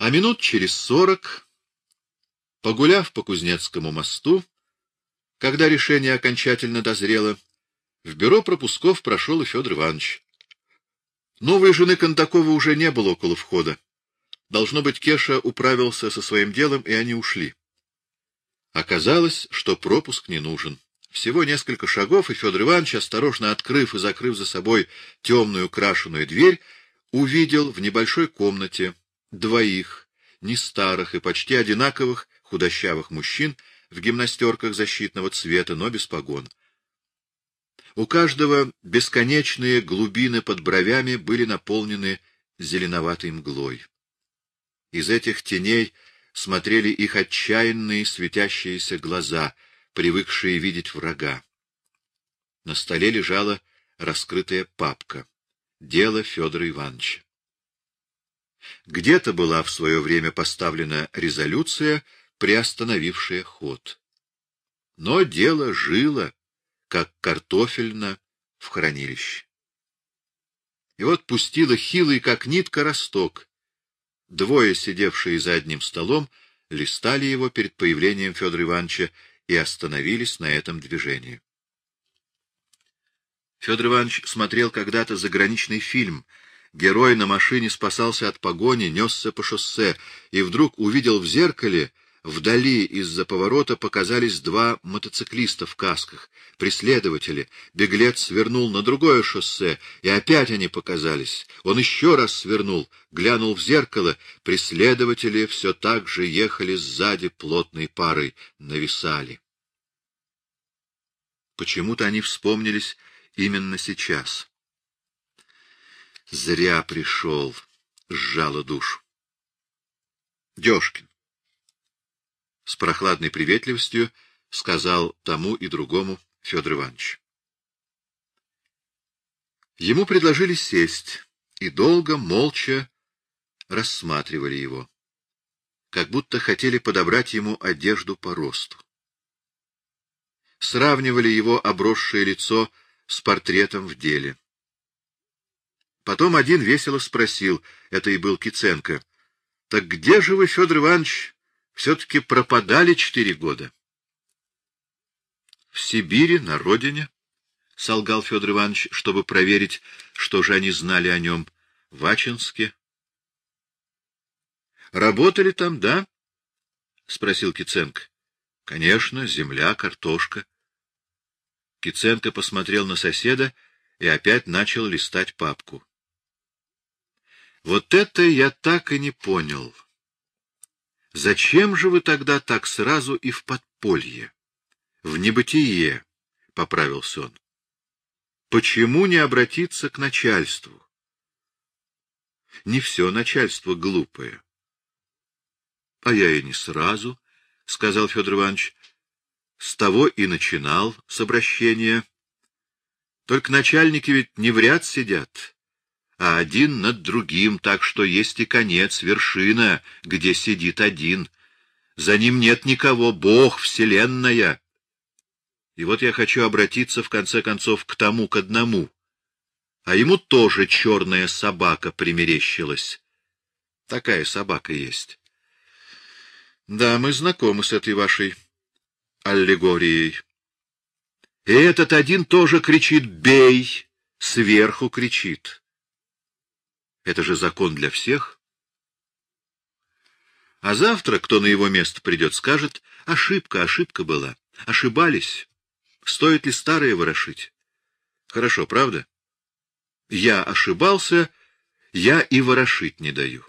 А минут через сорок, погуляв по Кузнецкому мосту, когда решение окончательно дозрело, в бюро пропусков прошел и Федор Иванович. Новой жены Кондакова уже не было около входа. Должно быть, Кеша управился со своим делом, и они ушли. Оказалось, что пропуск не нужен. Всего несколько шагов, и Федор Иванович, осторожно открыв и закрыв за собой темную крашеную дверь, увидел в небольшой комнате двоих, не старых и почти одинаковых, худощавых мужчин в гимнастерках защитного цвета, но без погон. У каждого бесконечные глубины под бровями были наполнены зеленоватой мглой. Из этих теней смотрели их отчаянные светящиеся глаза, привыкшие видеть врага. На столе лежала раскрытая папка. Дело Федора Ивановича. Где-то была в свое время поставлена резолюция, приостановившая ход. Но дело жило, как картофельно в хранилище. И вот пустила хилый, как нитка, росток. Двое, сидевшие за одним столом, листали его перед появлением Федора Ивановича и остановились на этом движении. Федор Иванович смотрел когда-то заграничный фильм. Герой на машине спасался от погони, несся по шоссе, и вдруг увидел в зеркале, вдали из-за поворота показались два мотоциклиста в касках, преследователи. Беглец свернул на другое шоссе, и опять они показались. Он еще раз свернул, глянул в зеркало. Преследователи все так же ехали сзади плотной парой, нависали. Почему-то они вспомнились именно сейчас. Зря пришел, сжало душу. Дёшкин. С прохладной приветливостью сказал тому и другому Федор Иванович. Ему предложили сесть, и долго, молча рассматривали его, как будто хотели подобрать ему одежду по росту. Сравнивали его обросшее лицо с портретом в деле. Потом один весело спросил, это и был Киценко, «Так где же вы, Федор Иванович, все-таки пропадали четыре года?» «В Сибири, на родине», — солгал Федор Иванович, чтобы проверить, что же они знали о нем, — в Ачинске. «Работали там, да?» — спросил Киценко. «Конечно, земля, картошка». Киценко посмотрел на соседа и опять начал листать папку. Вот это я так и не понял. Зачем же вы тогда так сразу и в подполье? В небытие, — поправился он. Почему не обратиться к начальству? Не все начальство глупое. — А я и не сразу, — сказал Федор Иванович. С того и начинал с обращения. Только начальники ведь не в ряд сидят, а один над другим, так что есть и конец, вершина, где сидит один. За ним нет никого, Бог, Вселенная. И вот я хочу обратиться, в конце концов, к тому, к одному. А ему тоже черная собака примерещилась. Такая собака есть. Да, мы знакомы с этой вашей аллегорией. И этот один тоже кричит «бей!» Сверху кричит. Это же закон для всех. А завтра, кто на его место придет, скажет «ошибка, ошибка была, ошибались, стоит ли старое ворошить?» Хорошо, правда? Я ошибался, я и ворошить не даю.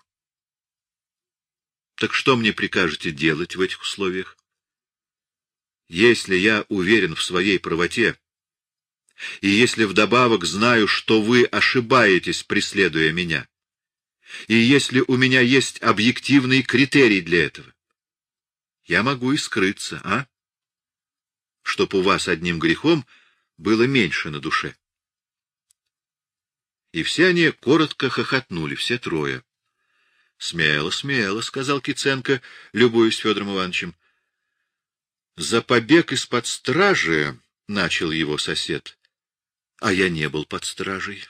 Так что мне прикажете делать в этих условиях? Если я уверен в своей правоте, и если вдобавок знаю, что вы ошибаетесь, преследуя меня, и если у меня есть объективный критерий для этого, я могу и скрыться, а? Чтоб у вас одним грехом было меньше на душе. И все они коротко хохотнули, все трое. — Смело, смело, — сказал Киценко, любуясь Федором Ивановичем. За побег из-под стражи, — начал его сосед, — а я не был под стражей,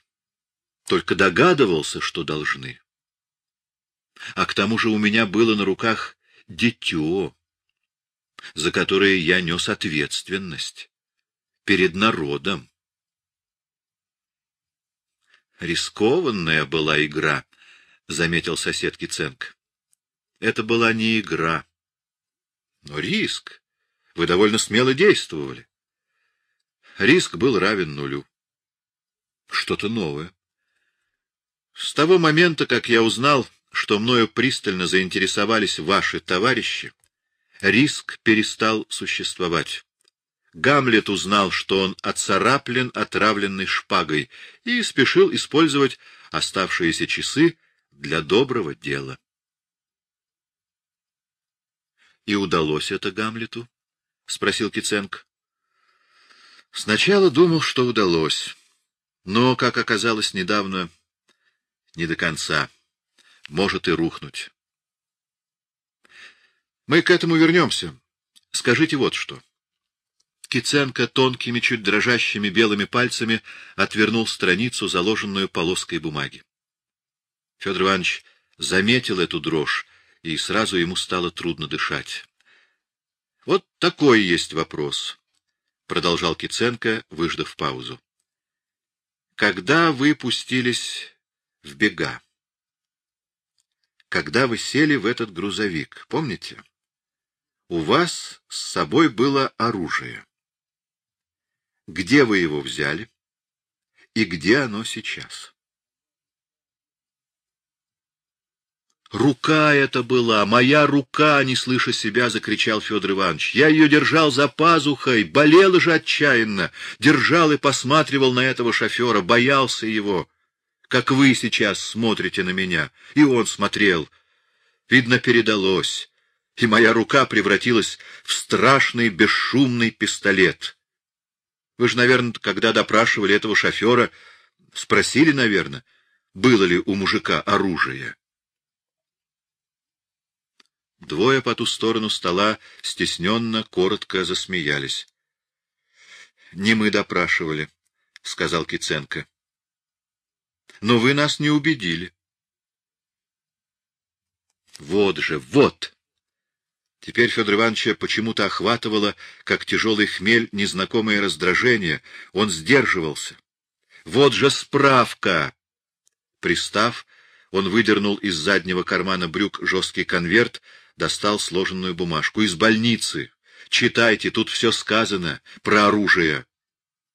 только догадывался, что должны. А к тому же у меня было на руках дитё, за которое я нес ответственность перед народом. Рискованная была игра, — заметил сосед Киценко. Это была не игра, но риск. Вы довольно смело действовали. Риск был равен нулю. Что-то новое. С того момента, как я узнал, что мною пристально заинтересовались ваши товарищи, риск перестал существовать. Гамлет узнал, что он оцараплен отравленной шпагой, и спешил использовать оставшиеся часы для доброго дела. — И удалось это Гамлету? — спросил Киценко. — Сначала думал, что удалось, но, как оказалось недавно, не до конца. Может и рухнуть. Мы к этому вернемся. Скажите вот что. Киценко тонкими, чуть дрожащими белыми пальцами отвернул страницу, заложенную полоской бумаги. Федор Иванович заметил эту дрожь, и сразу ему стало трудно дышать. — Вот такой есть вопрос, — продолжал Киценко, выждав паузу. — Когда вы пустились в бега? Когда вы сели в этот грузовик, помните? У вас с собой было оружие. Где вы его взяли? И где оно сейчас? Рука это была, моя рука, не слыша себя, закричал Федор Иванович. Я ее держал за пазухой, болел же отчаянно, держал и посматривал на этого шофера, боялся его, как вы сейчас смотрите на меня. И он смотрел. Видно, передалось, и моя рука превратилась в страшный бесшумный пистолет. Вы же, наверное, когда допрашивали этого шофера, спросили, наверное, было ли у мужика оружие. Двое по ту сторону стола стесненно, коротко засмеялись. — Не мы допрашивали, — сказал Киценко. — Но вы нас не убедили. — Вот же, вот! Теперь Федор Ивановича почему-то охватывало, как тяжелый хмель, незнакомое раздражение. Он сдерживался. Вот же справка! Пристав, он выдернул из заднего кармана брюк жесткий конверт, достал сложенную бумажку. Из больницы. Читайте, тут все сказано про оружие.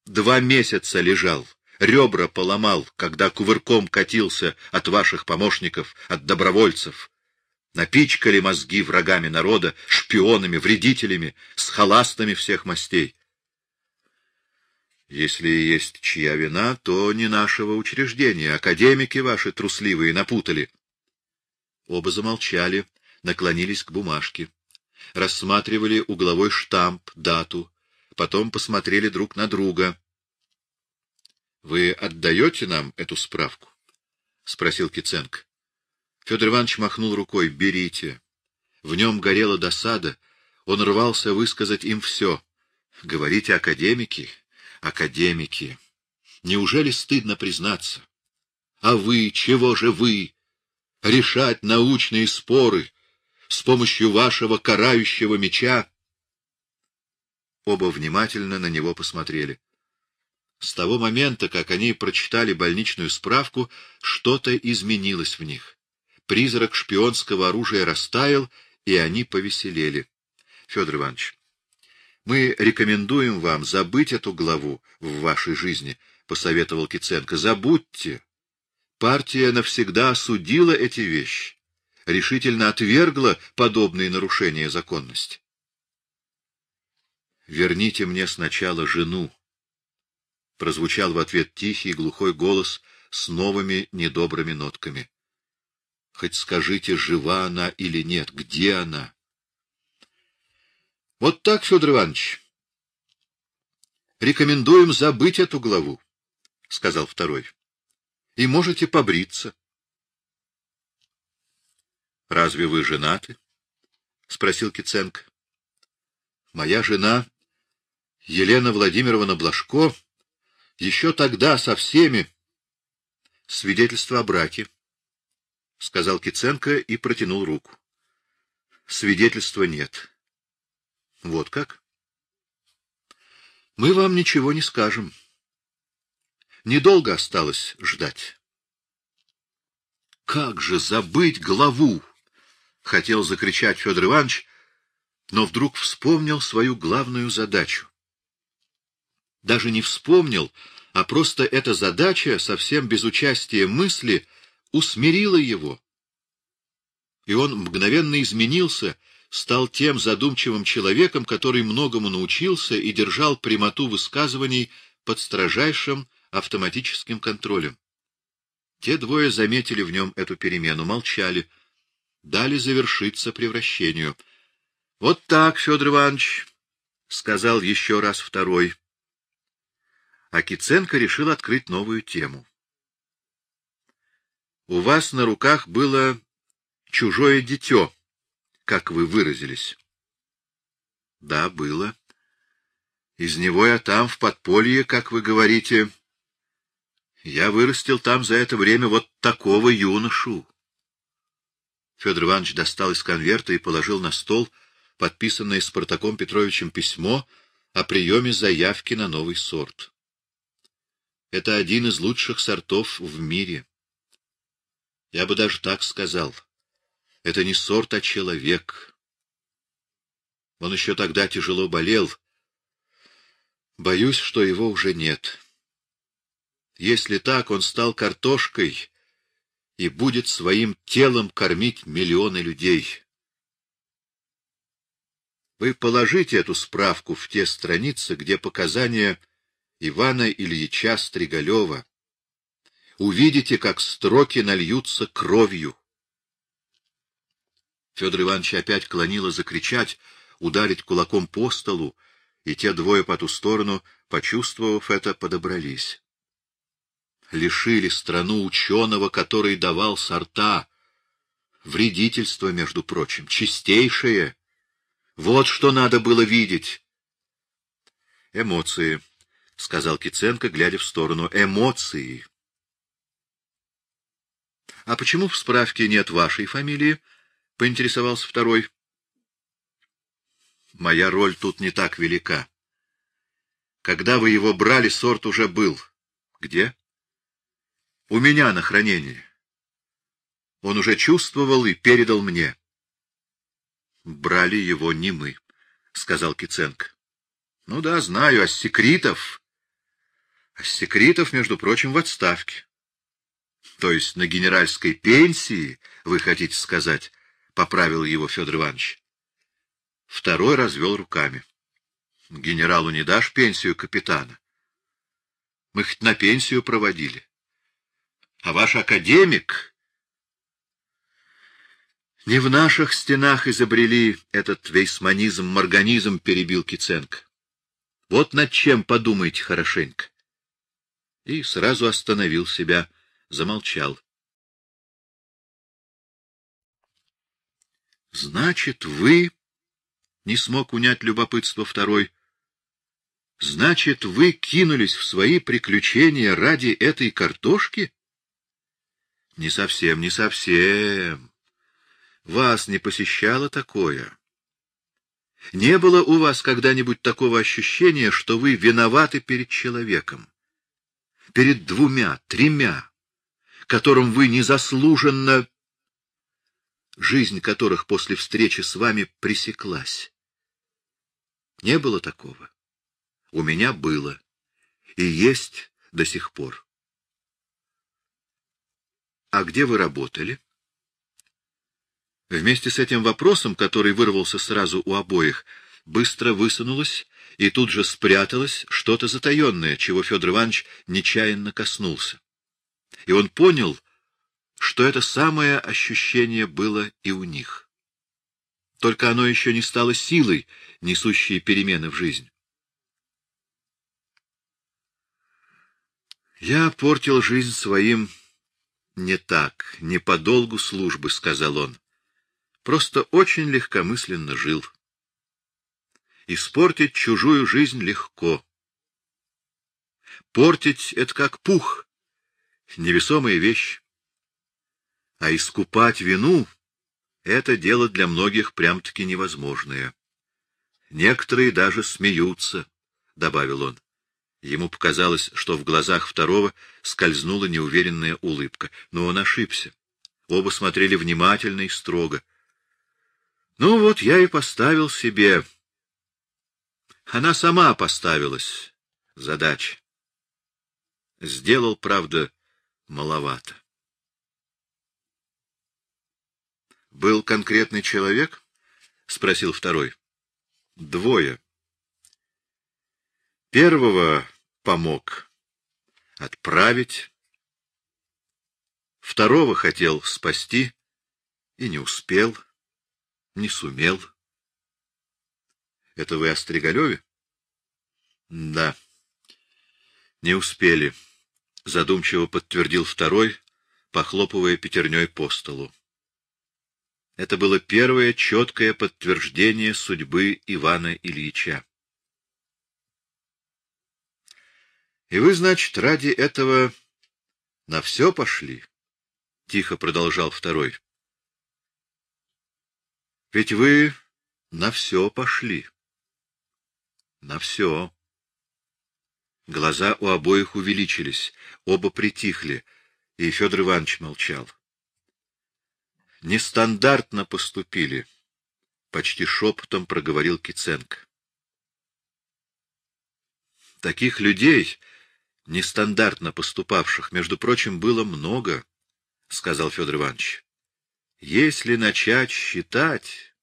Два месяца лежал, ребра поломал, когда кувырком катился от ваших помощников, от добровольцев. Напичкали мозги врагами народа, шпионами, вредителями, с халастами всех мастей. Если есть чья вина, то не нашего учреждения. Академики ваши трусливые напутали. Оба замолчали, наклонились к бумажке. Рассматривали угловой штамп, дату. Потом посмотрели друг на друга. — Вы отдаете нам эту справку? — спросил Киценко. Федор Иванович махнул рукой. — Берите. В нем горела досада. Он рвался высказать им все. Говорите, академики, академики. Неужели стыдно признаться? А вы, чего же вы? Решать научные споры с помощью вашего карающего меча? Оба внимательно на него посмотрели. С того момента, как они прочитали больничную справку, что-то изменилось в них. Призрак шпионского оружия растаял, и они повеселели. Федор Иванович, мы рекомендуем вам забыть эту главу в вашей жизни, — посоветовал Киценко. Забудьте. Партия навсегда осудила эти вещи, решительно отвергла подобные нарушения законности. «Верните мне сначала жену», — прозвучал в ответ тихий глухой голос с новыми недобрыми нотками. Хоть скажите, жива она или нет, где она? Вот так, Федор Иванович. Рекомендуем забыть эту главу, — сказал второй. И можете побриться. — Разве вы женаты? — спросил Киценко. — Моя жена, Елена Владимировна Блажко, еще тогда со всеми свидетельство о браке. — сказал Киценко и протянул руку. — Свидетельства нет. — Вот как? — Мы вам ничего не скажем. Недолго осталось ждать. — Как же забыть главу? — хотел закричать Федор Иванович, но вдруг вспомнил свою главную задачу. Даже не вспомнил, а просто эта задача, совсем без участия мысли, усмирила его. И он мгновенно изменился, стал тем задумчивым человеком, который многому научился и держал прямоту высказываний под строжайшим автоматическим контролем. Те двое заметили в нем эту перемену, молчали, дали завершиться превращению. — Вот так, Федор Иванович, — сказал еще раз второй. А решил открыть новую тему. — У вас на руках было чужое дитё, как вы выразились. — Да, было. Из него я там, в подполье, как вы говорите. Я вырастил там за это время вот такого юношу. Федор Иванович достал из конверта и положил на стол подписанное Спартаком Петровичем письмо о приеме заявки на новый сорт. Это один из лучших сортов в мире. Я бы даже так сказал. Это не сорт, а человек. Он еще тогда тяжело болел. Боюсь, что его уже нет. Если так, он стал картошкой и будет своим телом кормить миллионы людей. Вы положите эту справку в те страницы, где показания Ивана Ильича Стригалева. Увидите, как строки нальются кровью. Федор Иванович опять клонило закричать, ударить кулаком по столу, и те двое по ту сторону, почувствовав это, подобрались. Лишили страну ученого, который давал сорта. Вредительство, между прочим, чистейшее. Вот что надо было видеть. Эмоции, — сказал Киценко, глядя в сторону. Эмоции. — А почему в справке нет вашей фамилии? — поинтересовался второй. — Моя роль тут не так велика. Когда вы его брали, сорт уже был. Где? — У меня на хранении. Он уже чувствовал и передал мне. — Брали его не мы, — сказал Киценко. — Ну да, знаю, а секретов а Секретов, между прочим, в отставке. То есть на генеральской пенсии, вы хотите сказать, — поправил его Федор Иванович. Второй развел руками. Генералу не дашь пенсию капитана. Мы хоть на пенсию проводили. А ваш академик... Не в наших стенах изобрели этот вейсманизм, морганизм, перебил Киценко. Вот над чем подумайте хорошенько и сразу остановил себя, замолчал. — Значит, вы... — не смог унять любопытство второй. — Значит, вы кинулись в свои приключения ради этой картошки? — Не совсем, не совсем. Вас не посещало такое. Не было у вас когда-нибудь такого ощущения, что вы виноваты перед человеком? перед двумя, тремя, которым вы незаслуженно, жизнь которых после встречи с вами пресеклась. Не было такого. У меня было. И есть до сих пор. А где вы работали? Вместе с этим вопросом, который вырвался сразу у обоих, быстро высунулась и тут же спряталось что-то затаенное, чего Федор Иванович нечаянно коснулся. И он понял, что это самое ощущение было и у них. Только оно еще не стало силой, несущей перемены в жизнь. «Я портил жизнь своим не так, не по долгу службы», — сказал он. «Просто очень легкомысленно жил». Испортить чужую жизнь легко. Портить — это как пух, невесомая вещь. А искупать вину — это дело для многих прям-таки невозможное. Некоторые даже смеются, — добавил он. Ему показалось, что в глазах второго скользнула неуверенная улыбка, но он ошибся. Оба смотрели внимательно и строго. Ну вот я и поставил себе. Она сама поставилась. Задача. Сделал, правда, маловато. «Был конкретный человек?» — спросил второй. «Двое. Первого помог отправить, второго хотел спасти и не успел, не сумел. Это вы о Стригалеве? Да. Не успели, задумчиво подтвердил второй, похлопывая пятерней по столу. Это было первое четкое подтверждение судьбы Ивана Ильича. И вы, значит, ради этого на все пошли? — тихо продолжал второй. — Ведь вы на все пошли. На все. Глаза у обоих увеличились, оба притихли, и Федор Иванович молчал. Нестандартно поступили, — почти шепотом проговорил Киценко. Таких людей — нестандартно поступавших, между прочим, было много, — сказал Федор Иванович. — Если начать считать...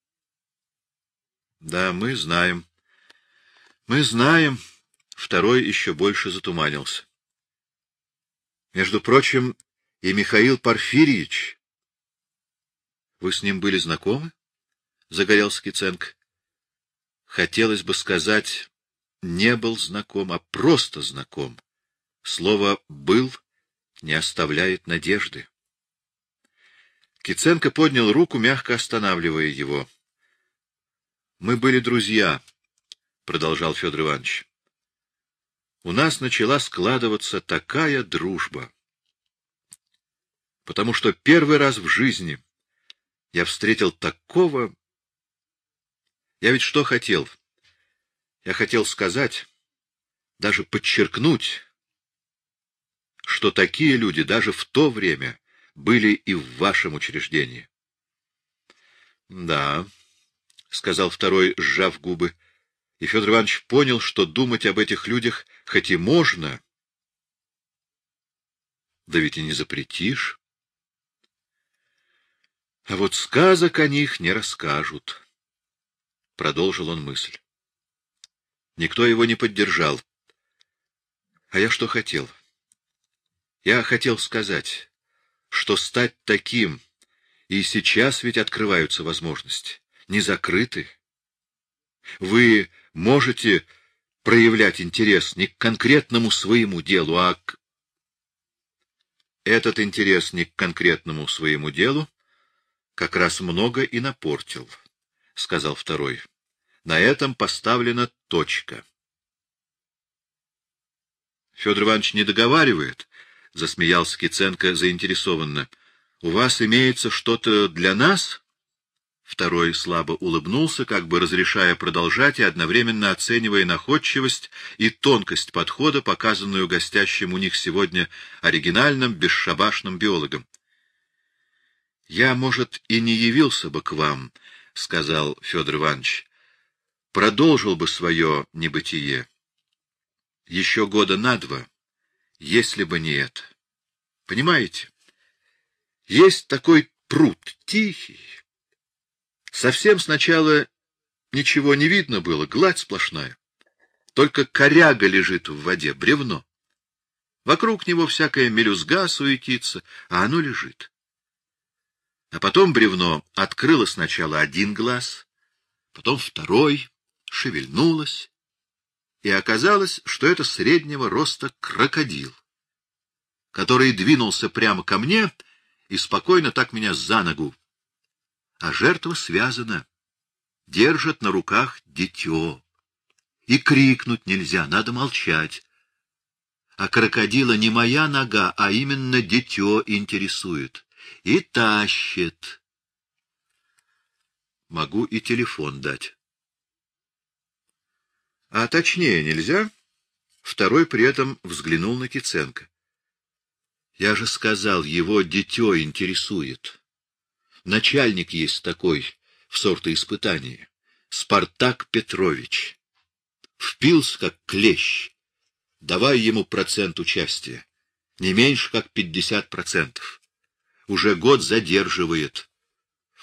— Да, мы знаем. Мы знаем. Второй еще больше затуманился. Между прочим, и Михаил Порфирьевич. Вы с ним были знакомы? — загорелся Киценко. Хотелось бы сказать, не был знаком, а просто знаком. Слово «был» не оставляет надежды. Киценко поднял руку, мягко останавливая его. — Мы были друзья, — продолжал Федор Иванович. — У нас начала складываться такая дружба, потому что первый раз в жизни я встретил такого... Я ведь что хотел? Я хотел сказать, даже подчеркнуть, что такие люди даже в то время были и в вашем учреждении. — Да, — сказал второй, сжав губы, и Федор Иванович понял, что думать об этих людях хоть и можно, да ведь и не запретишь. А вот сказок о них не расскажут, — продолжил он мысль. Никто его не поддержал. А я что хотел? Я хотел сказать, что стать таким, и сейчас ведь открываются возможности, не закрыты. Вы можете проявлять интерес не к конкретному своему делу, а к... Этот интерес не к конкретному своему делу как раз много и напортил, — сказал второй. На этом поставлена точка. Федор Иванович не договаривает, — засмеялся Киценко заинтересованно. — У вас имеется что-то для нас? Второй слабо улыбнулся, как бы разрешая продолжать и одновременно оценивая находчивость и тонкость подхода, показанную гостящим у них сегодня оригинальным бесшабашным биологом. — Я, может, и не явился бы к вам, — сказал Федор Иванович, продолжил бы свое небытие. Еще года на два, если бы не это. Понимаете? Есть такой пруд, тихий. Совсем сначала ничего не видно было, гладь сплошная. Только коряга лежит в воде, бревно. Вокруг него всякая мелюзга суетится, а оно лежит. А потом бревно открыло сначала один глаз, потом второй, шевельнулась, и оказалось, что это среднего роста крокодил, который двинулся прямо ко мне и спокойно так меня за ногу. А жертва связана, держат на руках дитё. И крикнуть нельзя, надо молчать. А крокодила не моя нога, а именно дитё интересует. И тащит. Могу и телефон дать. А точнее нельзя? Второй при этом взглянул на Киценко. Я же сказал, его дитё интересует. Начальник есть такой в сортоиспытании. Спартак Петрович. Впился, как клещ. Давай ему процент участия. Не меньше, как пятьдесят процентов. Уже год задерживает.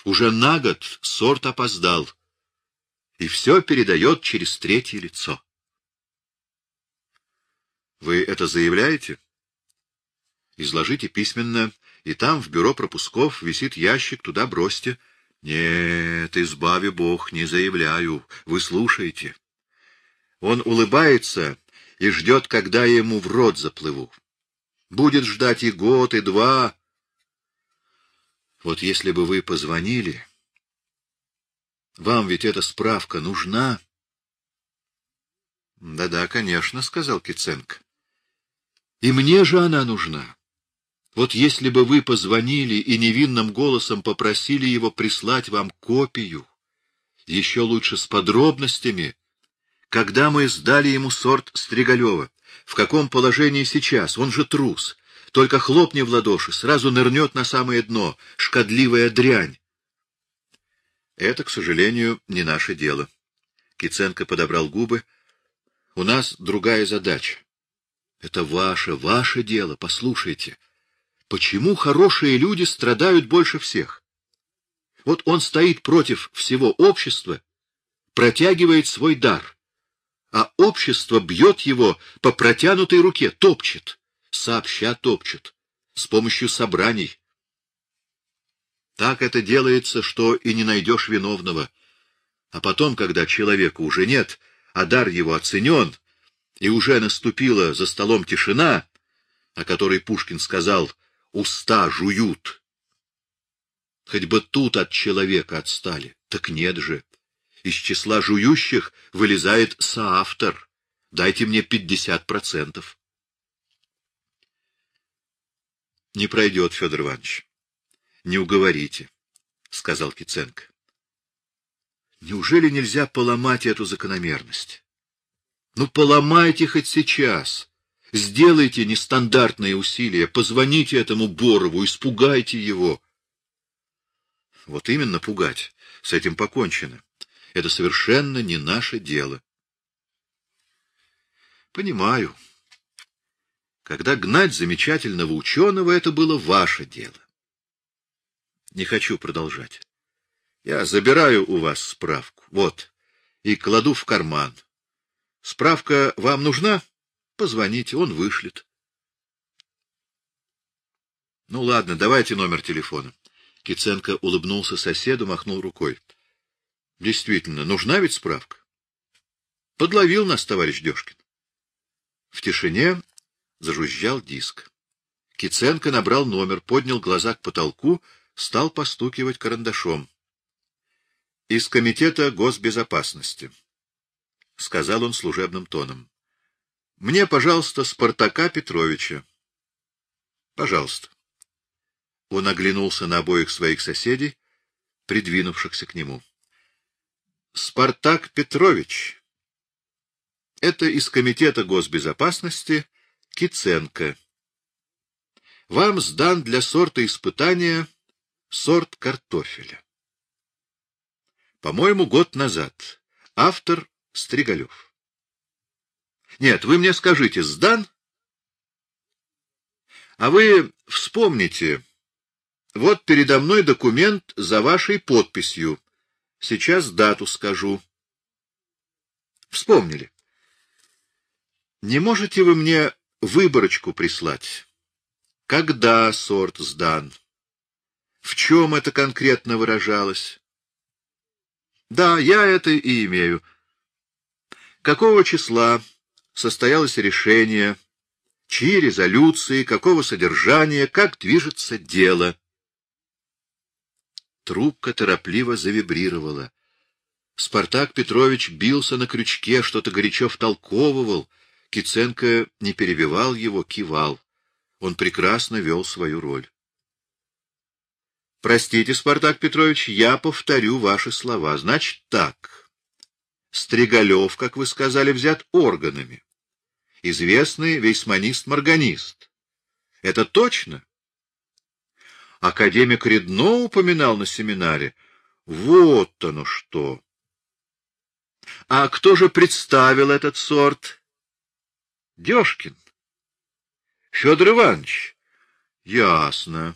Уже на год сорт опоздал. И все передает через третье лицо. Вы это заявляете? Изложите письменно, и там в бюро пропусков висит ящик, туда бросьте. Нет, избави Бог, не заявляю. Вы слушаете. Он улыбается и ждет, когда я ему в рот заплыву. Будет ждать и год, и два. Вот если бы вы позвонили... Вам ведь эта справка нужна? Да — конечно, — сказал Киценко. — И мне же она нужна. Вот если бы вы позвонили и невинным голосом попросили его прислать вам копию, еще лучше с подробностями, когда мы сдали ему сорт Стригалева, в каком положении сейчас, он же трус, только хлопни в ладоши, сразу нырнет на самое дно, шкодливая дрянь. Это, к сожалению, не наше дело. Киценко подобрал губы. У нас другая задача. Это ваше, ваше дело, послушайте. Почему хорошие люди страдают больше всех? Вот он стоит против всего общества, протягивает свой дар, а общество бьет его по протянутой руке, топчет, сообща топчет, с помощью собраний, так это делается, что и не найдешь виновного. А потом, когда человека уже нет, а дар его оценен, и уже наступила за столом тишина, о которой Пушкин сказал «уста жуют». Хоть бы тут от человека отстали. Так нет же. Из числа жующих вылезает соавтор. Дайте мне пятьдесят процентов. Не пройдет, Федор Иванович не уговорите, — сказал Киценко. Неужели нельзя поломать эту закономерность? Ну, поломайте хоть сейчас. Сделайте нестандартные усилия, позвоните этому Борову, испугайте его. Вот именно пугать. С этим покончено. Это совершенно не наше дело. Понимаю. Когда гнать замечательного ученого, это было ваше дело. Не хочу продолжать. Я забираю у вас справку. Вот. И кладу в карман. Справка вам нужна? Позвоните, он вышлет. Ну ладно, давайте номер телефона. Киценко улыбнулся соседу, махнул рукой. Действительно, нужна ведь справка? Подловил нас товарищ Дёшкин. В тишине зажужжал диск. Киценко набрал номер, поднял глаза к потолку стал постукивать карандашом. — Из Комитета госбезопасности, — сказал он служебным тоном. — Мне, пожалуйста, Спартака Петровича. — Пожалуйста. Он оглянулся на обоих своих соседей, придвинувшихся к нему. — Спартак Петрович. Это из Комитета госбезопасности Киценко. Вам сдан для сорта испытания Сорт картофеля. По-моему, год назад. Автор Стригалев. Нет, вы мне скажите, сдан? А вы вспомните, вот передо мной документ за вашей подписью. Сейчас дату скажу. Вспомнили. Не можете вы мне выборочку прислать? Когда сорт сдан? В чем это конкретно выражалось? Да, я это и имею. Какого числа состоялось решение, чьи резолюции, какого содержания, как движется дело? Трубка торопливо завибрировала. Спартак Петрович бился на крючке, что-то горячо втолковывал. Киценко не перебивал его, кивал. Он прекрасно вел свою роль. Простите, Спартак Петрович, я повторю ваши слова. Значит так. Стригалев, как вы сказали, взят органами. Известный вейсманист-морганист. Это точно? Академик Редно упоминал на семинаре. Вот оно что! А кто же представил этот сорт? Дёшкин. Федор Иванович. Ясно.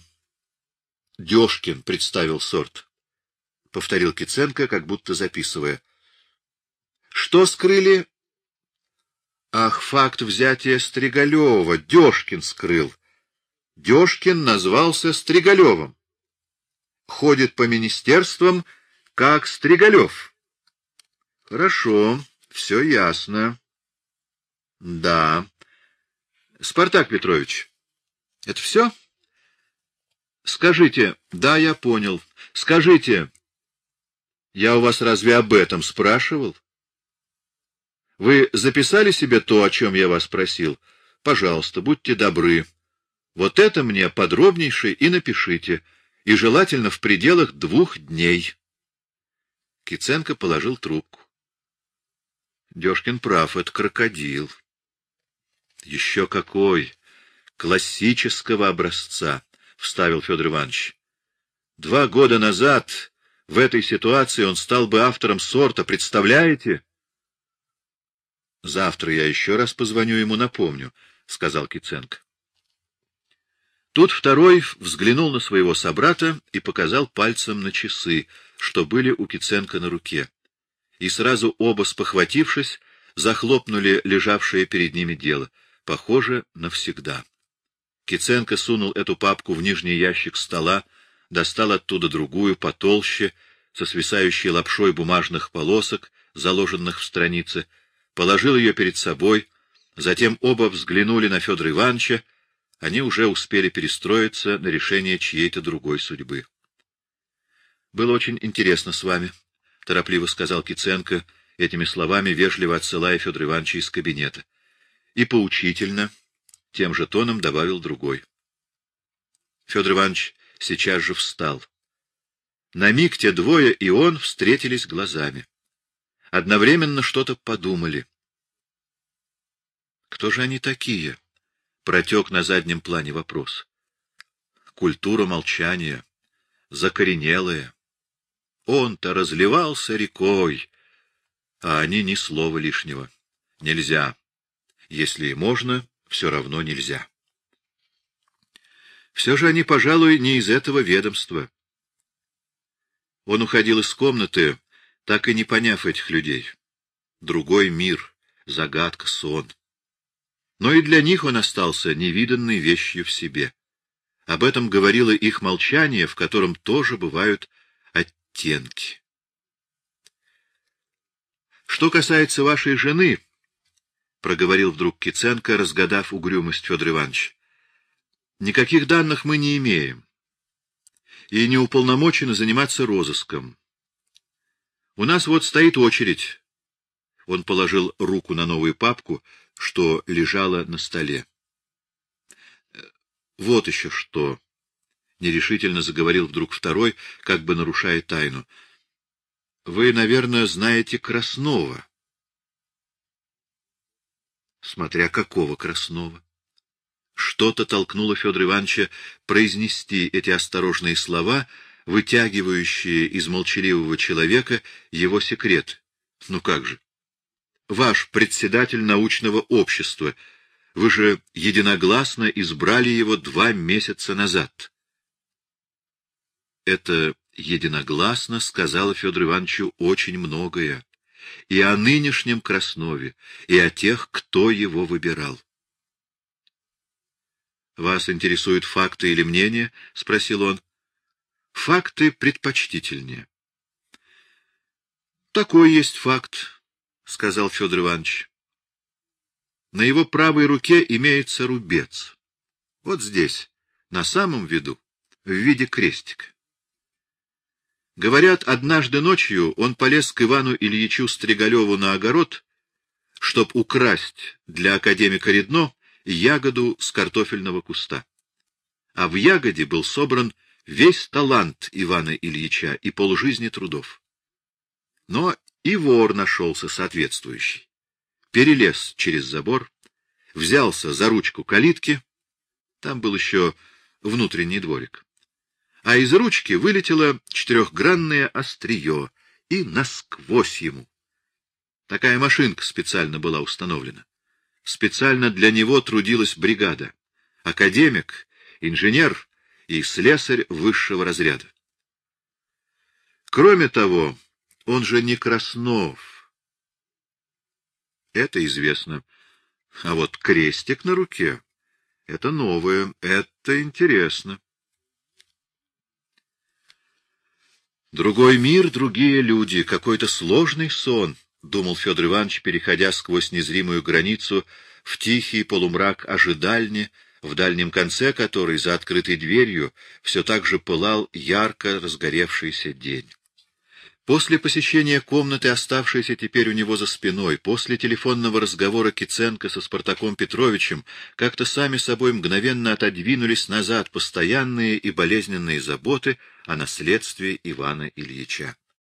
Дёшкин представил сорт. Повторил Киценко, как будто записывая. Что скрыли? Ах, факт взятия Стригалева. Дёшкин скрыл. Дёшкин назвался Стригалевым. Ходит по министерствам, как Стригалев. Хорошо, все ясно. Да. Спартак Петрович, это все? Скажите, да, я понял. Скажите, я у вас разве об этом спрашивал? Вы записали себе то, о чем я вас просил? Пожалуйста, будьте добры. Вот это мне подробнейше и напишите, и желательно в пределах двух дней. Киценко положил трубку. Дёшкин прав, это крокодил. Еще какой! Классического образца, — вставил Федор Иванович. Два года назад в этой ситуации он стал бы автором сорта, представляете? Завтра я еще раз позвоню ему, напомню, — сказал Киценко. Тут второй взглянул на своего собрата и показал пальцем на часы, что были у Киценко на руке. И сразу оба, спохватившись, захлопнули лежавшее перед ними дело, похоже, навсегда. Киценко сунул эту папку в нижний ящик стола, достал оттуда другую, потолще, со свисающей лапшой бумажных полосок, заложенных в странице, положил ее перед собой, затем оба взглянули на Федора Ивановича, они уже успели перестроиться на решение чьей-то другой судьбы. «Было очень интересно с вами», — торопливо сказал Киценко, этими словами вежливо отсылая Федора Ивановича из кабинета. «И поучительно», — тем же тоном добавил другой. Федор Иванович сейчас же встал. На миг те двое и он встретились глазами. Одновременно что-то подумали. Кто же они такие? протек на заднем плане вопрос. Культура молчания, закоренелая. Он-то разливался рекой, а они ни слова лишнего. Нельзя. Если и можно, все равно нельзя. Все же они, пожалуй, не из этого ведомства. Он уходил из комнаты, так и не поняв этих людей. Другой мир, загадка, сон но и для них он остался невиданной вещью в себе. Об этом говорило их молчание, в котором тоже бывают оттенки. Что касается вашей жены, — проговорил вдруг Киценко, разгадав угрюмость Федор Иванович, — никаких данных мы не имеем и не уполномочены заниматься розыском. У нас вот стоит очередь. Он положил руку на новую папку — что лежало на столе. — Вот еще что! — нерешительно заговорил вдруг второй, как бы нарушая тайну. — Вы, наверное, знаете Краснова. — Смотря какого Краснова. Что-то толкнуло Федора Ивановича произнести эти осторожные слова, вытягивающие из молчаливого человека его секрет. Ну как же? ваш председатель научного общества. Вы же единогласно избрали его два месяца назад. Это единогласно сказала Федор Ивановичу очень многое. И о нынешнем Краснове, и о тех, кто его выбирал. «Вас интересуют факты или мнения?» — спросил он. «Факты предпочтительнее». «Такой есть факт», — сказал Федор Иванович. На его правой руке имеется рубец. Вот здесь, на самом виду, в виде крестика. Говорят, однажды ночью он полез к Ивану Ильичу Стригалеву на огород, чтоб украсть для академика Редно ягоду с картофельного куста. А в ягоде был собран весь талант Ивана Ильича и полжизни трудов. Но и вор нашелся соответствующий. Перелез через забор, взялся за ручку калитки, там был еще внутренний дворик, а из ручки вылетело четырехгранное острие и насквозь ему. Такая машинка специально была установлена. Специально для него трудилась бригада. Академик, инженер и слесарь высшего разряда. Кроме того, он же не Краснов. Это известно. А вот крестик на руке — это новое, это интересно. Другой мир, другие люди, какой-то сложный сон, — думал Федор Иванович, переходя сквозь незримую границу в тихий полумрак ожидальни, в дальнем конце которой, за открытой дверью, все так же пылал ярко разгоревшийся день. После посещения комнаты, оставшейся теперь у него за спиной, после телефонного разговора Киценко со Спартаком Петровичем, как-то сами собой мгновенно отодвинулись назад постоянные и болезненные заботы о наследстве Ивана Ильича.